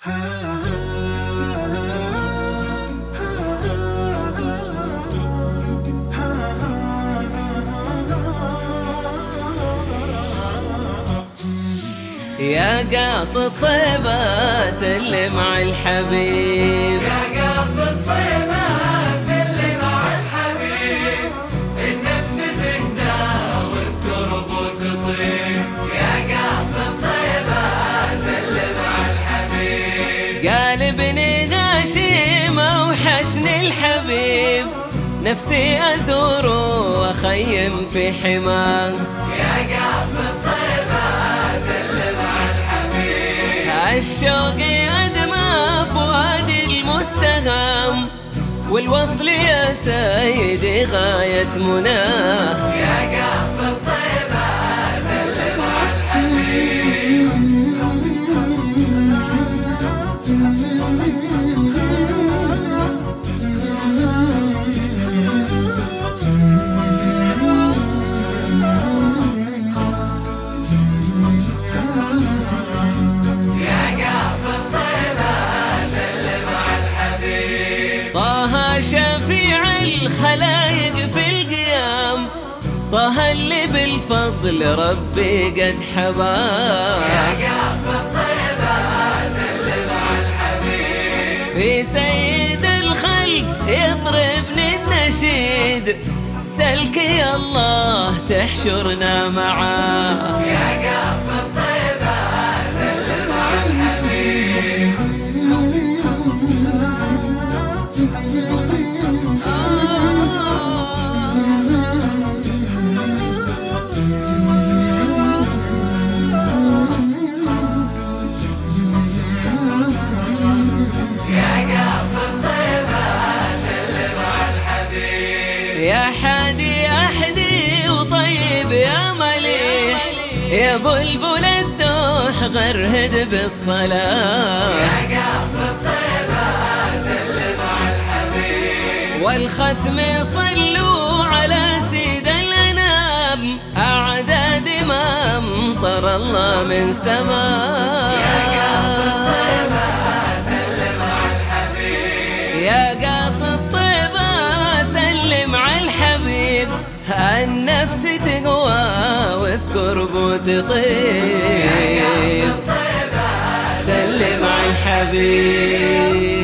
يا قاصد طيبة سلم على الحبيب. قال ابني غاشم اوحشني الحبيب. نفسي أزور وأخيم في حماه يا قاصد طيبة سلم على الحبيب الشوق أدمى فؤادي المستهام والوصل يا سيدي غاية مناه يا قاصد طيبة الخلايق في القيام طه اللي بالفضل ربي قد حباه. يا قاصد طيبة سلم على الحبيب. في سيد الخلق يضربني النشيد. سلك يا الله تحشرنا معاه. يا قاصد طيبة يا بلبل الدوح غرهد بالصلاة. يا قاصد طيبة سلم على الحبيب. والختم صلوا على سيد الأنام. أعداد ما أمطر الله من سماء سلم على الحبيب. يا قاصد طيبة سلم على الحبيب. النفس تقوى وفي قربه تطيب سلم على الحبيب.